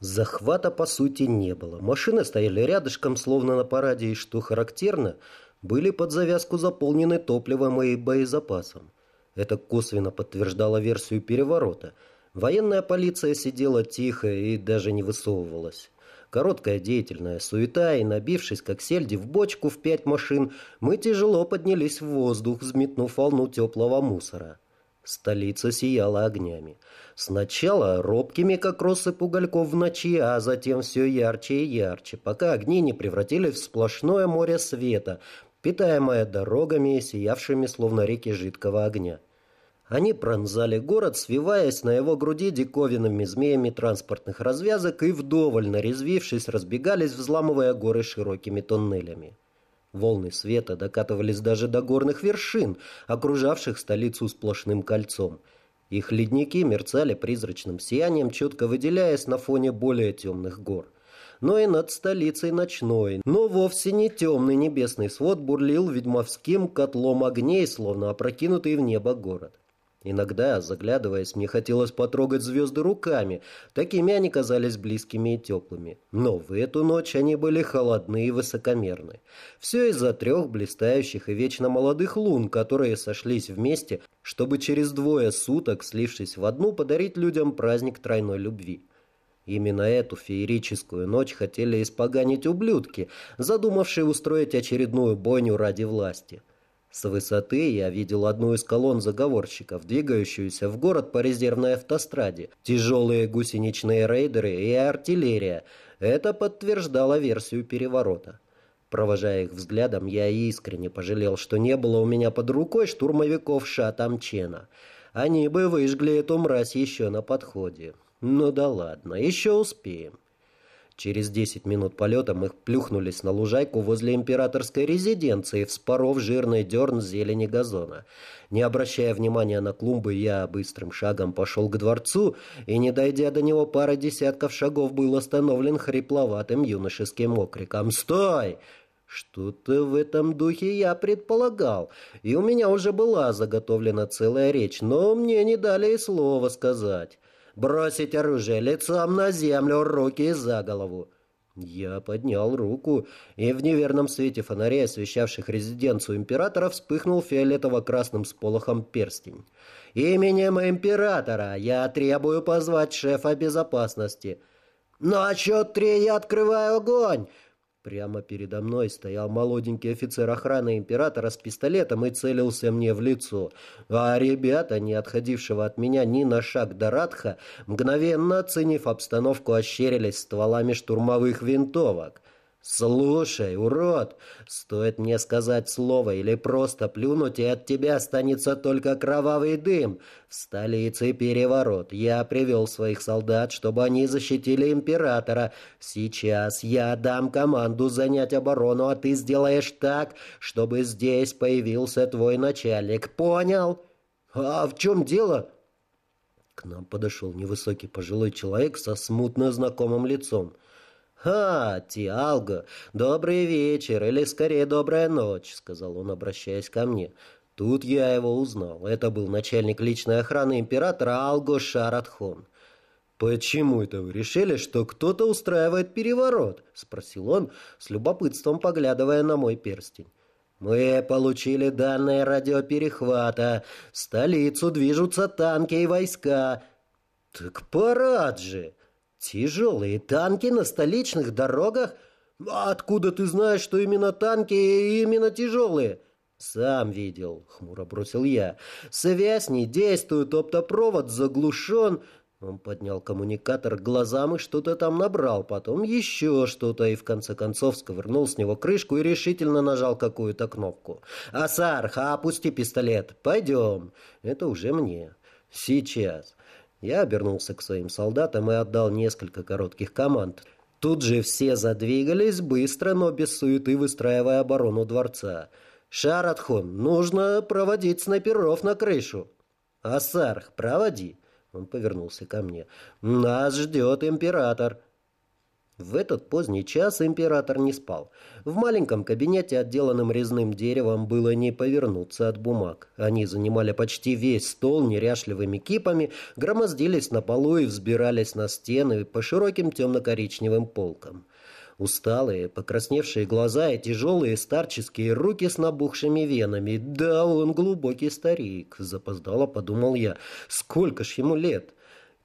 Захвата, по сути, не было. Машины стояли рядышком, словно на параде, и, что характерно, были под завязку заполнены топливом и боезапасом. Это косвенно подтверждало версию переворота. Военная полиция сидела тихо и даже не высовывалась. Короткая деятельная суета, и, набившись, как сельди, в бочку в пять машин, мы тяжело поднялись в воздух, взметнув волну теплого мусора. Столица сияла огнями. Сначала робкими, как россыпь угольков в ночи, а затем все ярче и ярче, пока огни не превратились в сплошное море света, питаемое дорогами, сиявшими словно реки жидкого огня. Они пронзали город, свиваясь на его груди диковинными змеями транспортных развязок и вдоволь, нарезвившись, разбегались, взламывая горы широкими тоннелями. Волны света докатывались даже до горных вершин, окружавших столицу сплошным кольцом. Их ледники мерцали призрачным сиянием, четко выделяясь на фоне более темных гор. Но и над столицей ночной, но вовсе не темный небесный свод бурлил ведьмовским котлом огней, словно опрокинутый в небо город. Иногда, заглядываясь, мне хотелось потрогать звезды руками. Такими они казались близкими и теплыми. Но в эту ночь они были холодны и высокомерны. Все из-за трех блистающих и вечно молодых лун, которые сошлись вместе, чтобы через двое суток, слившись в одну, подарить людям праздник тройной любви. Именно эту феерическую ночь хотели испоганить ублюдки, задумавшие устроить очередную бойню ради власти. С высоты я видел одну из колонн заговорщиков, двигающуюся в город по резервной автостраде. Тяжелые гусеничные рейдеры и артиллерия. Это подтверждало версию переворота. Провожая их взглядом, я искренне пожалел, что не было у меня под рукой штурмовиков Шатамчена. Они бы выжгли эту мразь еще на подходе. Ну да ладно, еще успеем. Через десять минут полета мы плюхнулись на лужайку возле императорской резиденции, вспоров жирный дерн зелени газона. Не обращая внимания на клумбы, я быстрым шагом пошел к дворцу, и, не дойдя до него пары десятков шагов, был остановлен хрипловатым юношеским окриком «Стой!» Что-то в этом духе я предполагал, и у меня уже была заготовлена целая речь, но мне не дали и слова сказать. Бросить оружие лицом на землю, руки за голову. Я поднял руку, и в неверном свете фонарей, освещавших резиденцию императора, вспыхнул фиолетово-красным сполохом перстень. «Именем императора я требую позвать шефа безопасности». «На счет три я открываю огонь!» Прямо передо мной стоял молоденький офицер охраны императора с пистолетом и целился мне в лицо. А ребята, не отходившего от меня ни на шаг до Радха, мгновенно оценив обстановку, ощерились стволами штурмовых винтовок. «Слушай, урод, стоит мне сказать слово или просто плюнуть, и от тебя останется только кровавый дым. В столице переворот. Я привел своих солдат, чтобы они защитили императора. Сейчас я дам команду занять оборону, а ты сделаешь так, чтобы здесь появился твой начальник. Понял? А в чем дело?» К нам подошел невысокий пожилой человек со смутно знакомым лицом. «Ха, Тиалго, добрый вечер, или скорее добрая ночь», — сказал он, обращаясь ко мне. Тут я его узнал. Это был начальник личной охраны императора Алго Шаратхон. «Почему это вы решили, что кто-то устраивает переворот?» — спросил он, с любопытством поглядывая на мой перстень. «Мы получили данные радиоперехвата. В столицу движутся танки и войска». «Так парад же!» Тяжелые танки на столичных дорогах? А откуда ты знаешь, что именно танки и именно тяжелые? Сам видел, хмуро бросил я. Связь не действует, оптопровод заглушен. Он поднял коммуникатор к глазам и что-то там набрал, потом еще что-то, и в конце концов сковырнул с него крышку и решительно нажал какую-то кнопку. «Асарха, опусти пистолет! Пойдем!» «Это уже мне. Сейчас!» Я обернулся к своим солдатам и отдал несколько коротких команд. Тут же все задвигались, быстро, но без суеты выстраивая оборону дворца. «Шаратхон, нужно проводить снайперов на крышу». «Асарх, проводи». Он повернулся ко мне. «Нас ждет император». В этот поздний час император не спал. В маленьком кабинете, отделанном резным деревом, было не повернуться от бумаг. Они занимали почти весь стол неряшливыми кипами, громоздились на полу и взбирались на стены по широким темно-коричневым полкам. Усталые, покрасневшие глаза и тяжелые старческие руки с набухшими венами. Да, он глубокий старик, запоздало подумал я. Сколько ж ему лет?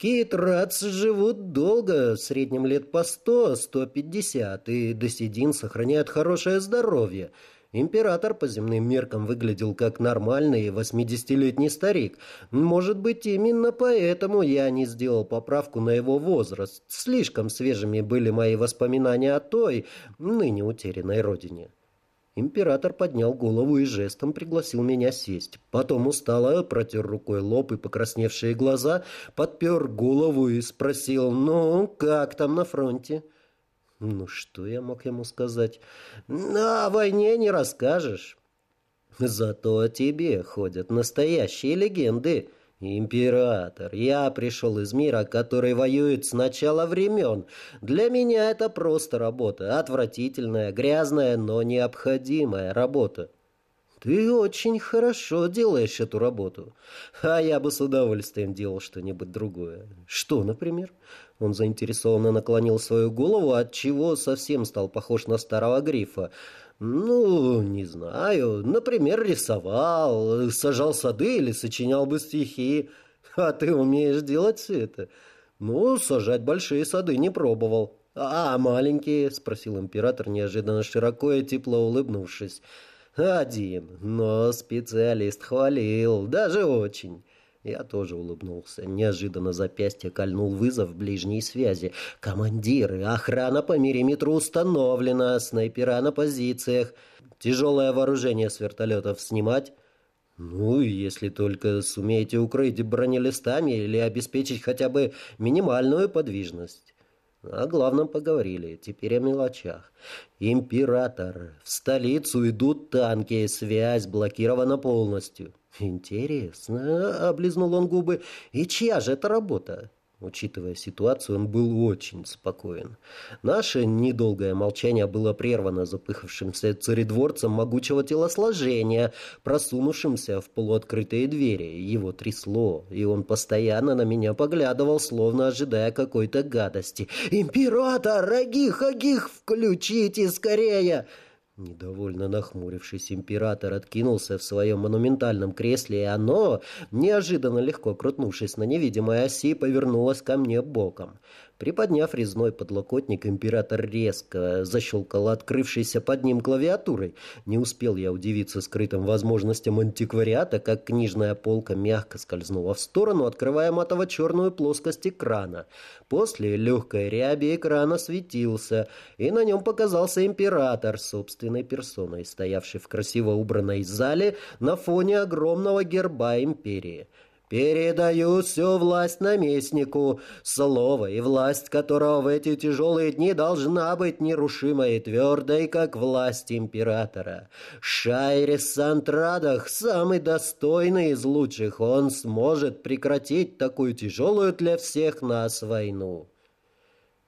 Кейтрадс живут долго, в среднем лет по сто, сто пятьдесят, и до седин сохраняют хорошее здоровье. Император по земным меркам выглядел как нормальный восьмидесятилетний старик. Может быть, именно поэтому я не сделал поправку на его возраст. Слишком свежими были мои воспоминания о той, ныне утерянной родине. Император поднял голову и жестом пригласил меня сесть. Потом устало протер рукой лоб и покрасневшие глаза, подпер голову и спросил, «Ну, как там на фронте?» Ну, что я мог ему сказать? «О войне не расскажешь». «Зато о тебе ходят настоящие легенды». «Император, я пришел из мира, который воюет с начала времен. Для меня это просто работа. Отвратительная, грязная, но необходимая работа». «Ты очень хорошо делаешь эту работу. А я бы с удовольствием делал что-нибудь другое. Что, например?» Он заинтересованно наклонил свою голову, отчего совсем стал похож на старого грифа. «Ну, не знаю. Например, рисовал, сажал сады или сочинял бы стихи. А ты умеешь делать все это?» «Ну, сажать большие сады не пробовал». «А маленькие?» — спросил император, неожиданно широко и тепло улыбнувшись. «Один, но специалист хвалил, даже очень». Я тоже улыбнулся. Неожиданно запястье кольнул вызов ближней связи. «Командиры, охрана по периметру установлена, снайпера на позициях. Тяжелое вооружение с вертолетов снимать?» «Ну, если только сумеете укрыть бронелистами или обеспечить хотя бы минимальную подвижность». О главном поговорили, теперь о мелочах. «Император, в столицу идут танки, связь блокирована полностью». «Интересно», — облизнул он губы, — «и чья же это работа?» Учитывая ситуацию, он был очень спокоен. Наше недолгое молчание было прервано запыхавшимся царедворцем могучего телосложения, просунувшимся в полуоткрытые двери. Его трясло, и он постоянно на меня поглядывал, словно ожидая какой-то гадости. «Император! Агих, Агих, включите скорее!» Недовольно нахмурившись, император откинулся в своем монументальном кресле, и оно, неожиданно легко крутнувшись на невидимой оси, повернулось ко мне боком. Приподняв резной подлокотник, император резко защелкал открывшейся под ним клавиатурой. Не успел я удивиться скрытым возможностям антиквариата, как книжная полка мягко скользнула в сторону, открывая матово-черную плоскость экрана. После легкой ряби экрана светился, и на нем показался император собственной персоной, стоявший в красиво убранной зале на фоне огромного герба империи. Передаю всю власть наместнику, слово и власть которого в эти тяжелые дни должна быть нерушимой и твердой, как власть императора. Шайрис Сантрадах, самый достойный из лучших, он сможет прекратить такую тяжелую для всех нас войну.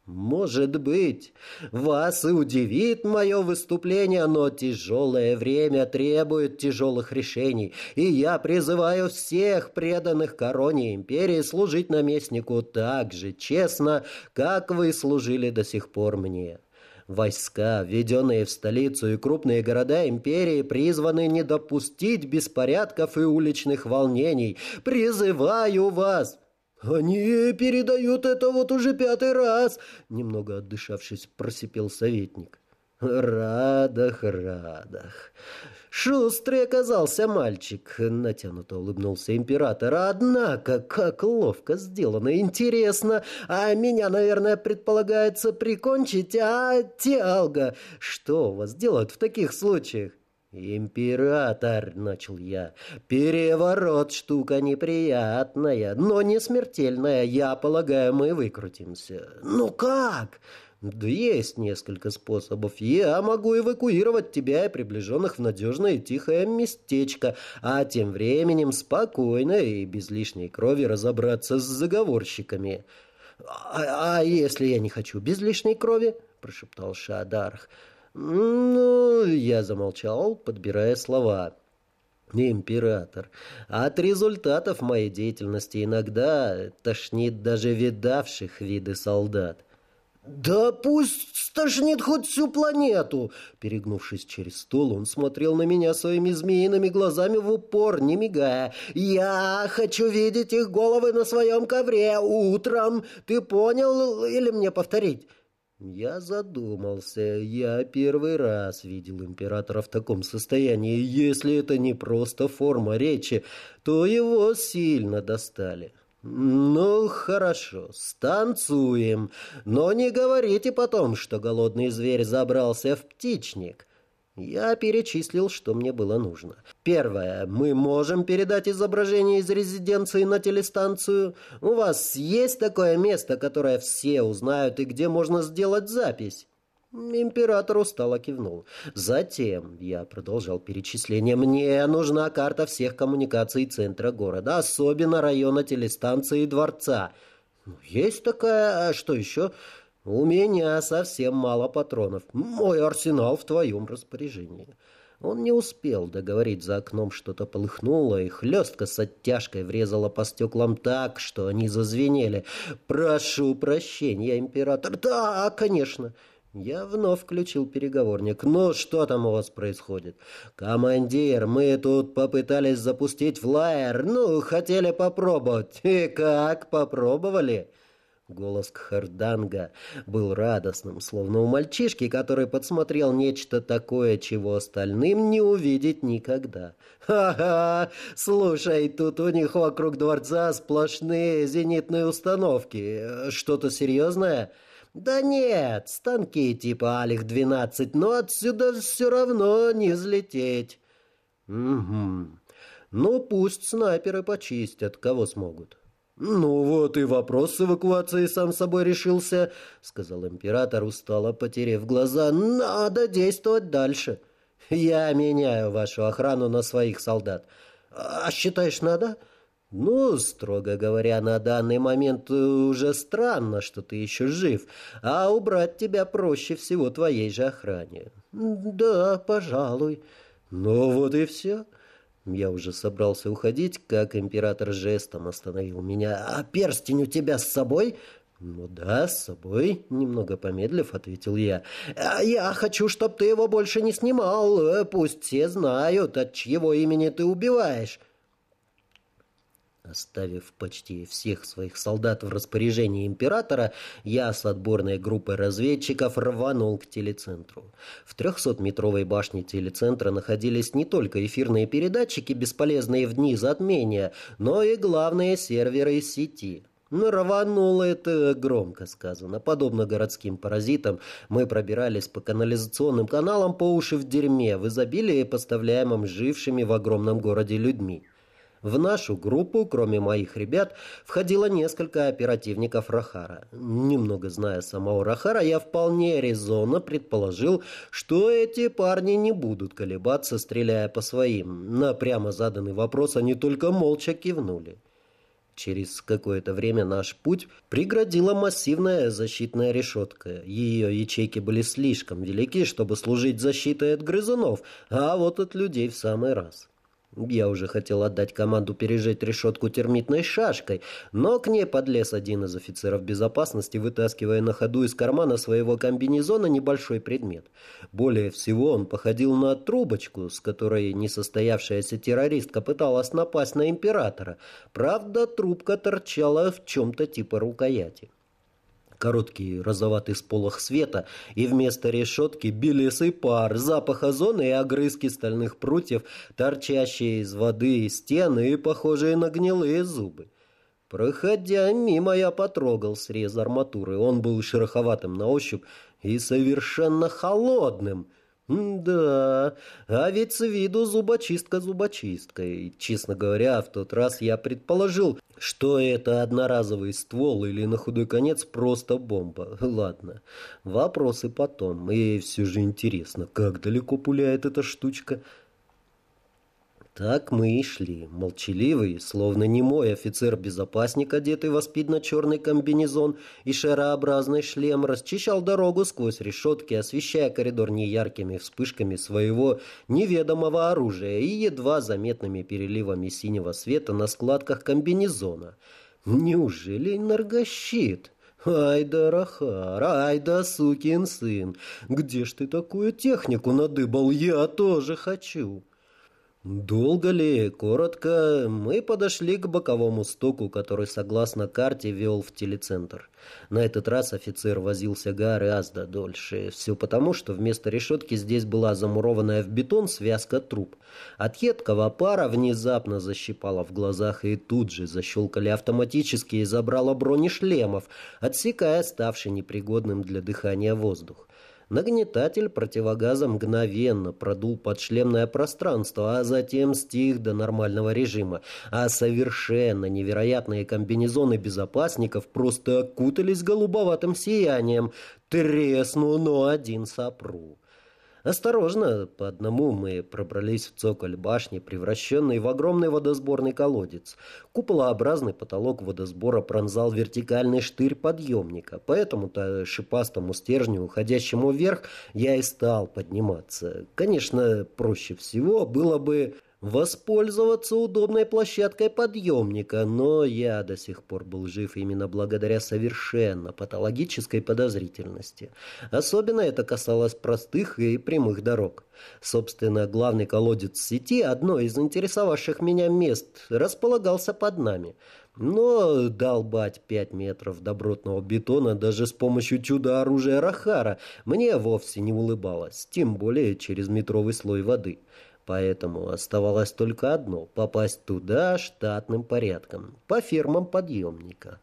Может быть, вас и удивит мое выступление, но тяжелое время требует тяжелых решений, и я призываю всех преданных короне империи служить наместнику так же честно, как вы служили до сих пор мне. Войска, введенные в столицу и крупные города империи, призваны не допустить беспорядков и уличных волнений. Призываю вас, «Они передают это вот уже пятый раз!» Немного отдышавшись, просипел советник. «Радах, радах!» «Шустрый оказался мальчик!» — натянуто улыбнулся император. «Однако, как ловко сделано! Интересно! А меня, наверное, предполагается прикончить, а, Тиалга? Что у вас делают в таких случаях?» «Император», — начал я, — «переворот штука неприятная, но не смертельная. Я полагаю, мы выкрутимся». «Ну как?» «Да есть несколько способов. Я могу эвакуировать тебя и приближенных в надежное и тихое местечко, а тем временем спокойно и без лишней крови разобраться с заговорщиками». «А, а если я не хочу без лишней крови?» – прошептал Шаадарх. «Ну...» – я замолчал, подбирая слова. «Император, от результатов моей деятельности иногда тошнит даже видавших виды солдат». «Да пусть стошнит хоть всю планету!» Перегнувшись через стол, он смотрел на меня своими змеиными глазами в упор, не мигая. «Я хочу видеть их головы на своем ковре утром! Ты понял или мне повторить?» Я задумался. Я первый раз видел императора в таком состоянии. Если это не просто форма речи, то его сильно достали. «Ну, хорошо, станцуем, но не говорите потом, что голодный зверь забрался в птичник». Я перечислил, что мне было нужно. Первое. Мы можем передать изображение из резиденции на телестанцию. У вас есть такое место, которое все узнают и где можно сделать запись? Император устало кивнул. Затем я продолжал перечисление. Мне нужна карта всех коммуникаций центра города, особенно района телестанции и дворца. «Ну, есть такая... А что еще? У меня совсем мало патронов. Мой арсенал в твоем распоряжении. Он не успел договорить, за окном что-то полыхнуло, и хлестка с оттяжкой врезала по стеклам так, что они зазвенели. «Прошу прощения, император». «Да, конечно». Я вновь включил переговорник. «Ну, что там у вас происходит?» «Командир, мы тут попытались запустить флайер. Ну, хотели попробовать. И как, попробовали?» Голос Кхарданга был радостным, словно у мальчишки, который подсмотрел нечто такое, чего остальным не увидеть никогда. «Ха-ха! Слушай, тут у них вокруг дворца сплошные зенитные установки. Что-то серьезное?» «Да нет, станки типа Алих-12, но отсюда все равно не взлететь». «Угу. Ну, пусть снайперы почистят, кого смогут». «Ну вот и вопрос с эвакуацией сам собой решился», — сказал император, устало потерев глаза. «Надо действовать дальше. Я меняю вашу охрану на своих солдат. А считаешь, надо?» «Ну, строго говоря, на данный момент уже странно, что ты еще жив, а убрать тебя проще всего твоей же охране». «Да, пожалуй». «Ну вот и все». Я уже собрался уходить, как император жестом остановил меня. «А перстень у тебя с собой?» «Ну да, с собой», — немного помедлив, ответил я. «А я хочу, чтобы ты его больше не снимал. Пусть все знают, от чьего имени ты убиваешь». Оставив почти всех своих солдат в распоряжении императора, я с отборной группой разведчиков рванул к телецентру. В 300-метровой башне телецентра находились не только эфирные передатчики, бесполезные в дни затмения, но и главные серверы сети. Но рвануло это громко сказано. Подобно городским паразитам, мы пробирались по канализационным каналам по уши в дерьме, в изобилии, поставляемом жившими в огромном городе людьми. В нашу группу, кроме моих ребят, входило несколько оперативников Рахара. Немного зная самого Рахара, я вполне резонно предположил, что эти парни не будут колебаться, стреляя по своим. На прямо заданный вопрос они только молча кивнули. Через какое-то время наш путь преградила массивная защитная решетка. Ее ячейки были слишком велики, чтобы служить защитой от грызунов, а вот от людей в самый раз. Я уже хотел отдать команду пережать решетку термитной шашкой, но к ней подлез один из офицеров безопасности, вытаскивая на ходу из кармана своего комбинезона небольшой предмет. Более всего он походил на трубочку, с которой несостоявшаяся террористка пыталась напасть на императора. Правда, трубка торчала в чем-то типа рукояти короткий розоватый сполох света, и вместо решетки белесый пар, запах озона и огрызки стальных прутьев, торчащие из воды и стены и похожие на гнилые зубы. Проходя мимо, я потрогал срез арматуры. Он был шероховатым на ощупь и совершенно холодным — «Да, а ведь с виду зубочистка зубочисткой. Честно говоря, в тот раз я предположил, что это одноразовый ствол или на худой конец просто бомба. Ладно, вопросы потом. И все же интересно, как далеко пуляет эта штучка?» Так мы и шли, молчаливый, словно немой офицер-безопасник, одетый в аспидно-черный комбинезон и шарообразный шлем, расчищал дорогу сквозь решетки, освещая коридор неяркими вспышками своего неведомого оружия и едва заметными переливами синего света на складках комбинезона. Неужели энергощит? «Ай да Рахар, ай да сукин сын! Где ж ты такую технику надыбал? Я тоже хочу!» Долго ли, коротко, мы подошли к боковому стоку, который, согласно карте, вел в телецентр. На этот раз офицер возился гораздо дольше. Все потому, что вместо решетки здесь была замурованная в бетон связка труб. От едкого пара внезапно защипала в глазах и тут же защелкали автоматически и забрала бронешлемов, отсекая ставший непригодным для дыхания воздух. Нагнетатель противогаза мгновенно продул подшлемное пространство, а затем стих до нормального режима, а совершенно невероятные комбинезоны безопасников просто окутались голубоватым сиянием. Тресну, но один сопру. Осторожно, по одному мы пробрались в цоколь башни, превращенный в огромный водосборный колодец. Куполообразный потолок водосбора пронзал вертикальный штырь подъемника, поэтому-то шипастому стержню, уходящему вверх, я и стал подниматься. Конечно, проще всего было бы воспользоваться удобной площадкой подъемника, но я до сих пор был жив именно благодаря совершенно патологической подозрительности. Особенно это касалось простых и прямых дорог. Собственно, главный колодец сети, одно из интересовавших меня мест, располагался под нами. Но долбать пять метров добротного бетона даже с помощью чудо-оружия Рахара мне вовсе не улыбалось, тем более через метровый слой воды. Поэтому оставалось только одно – попасть туда штатным порядком, по фермам подъемника.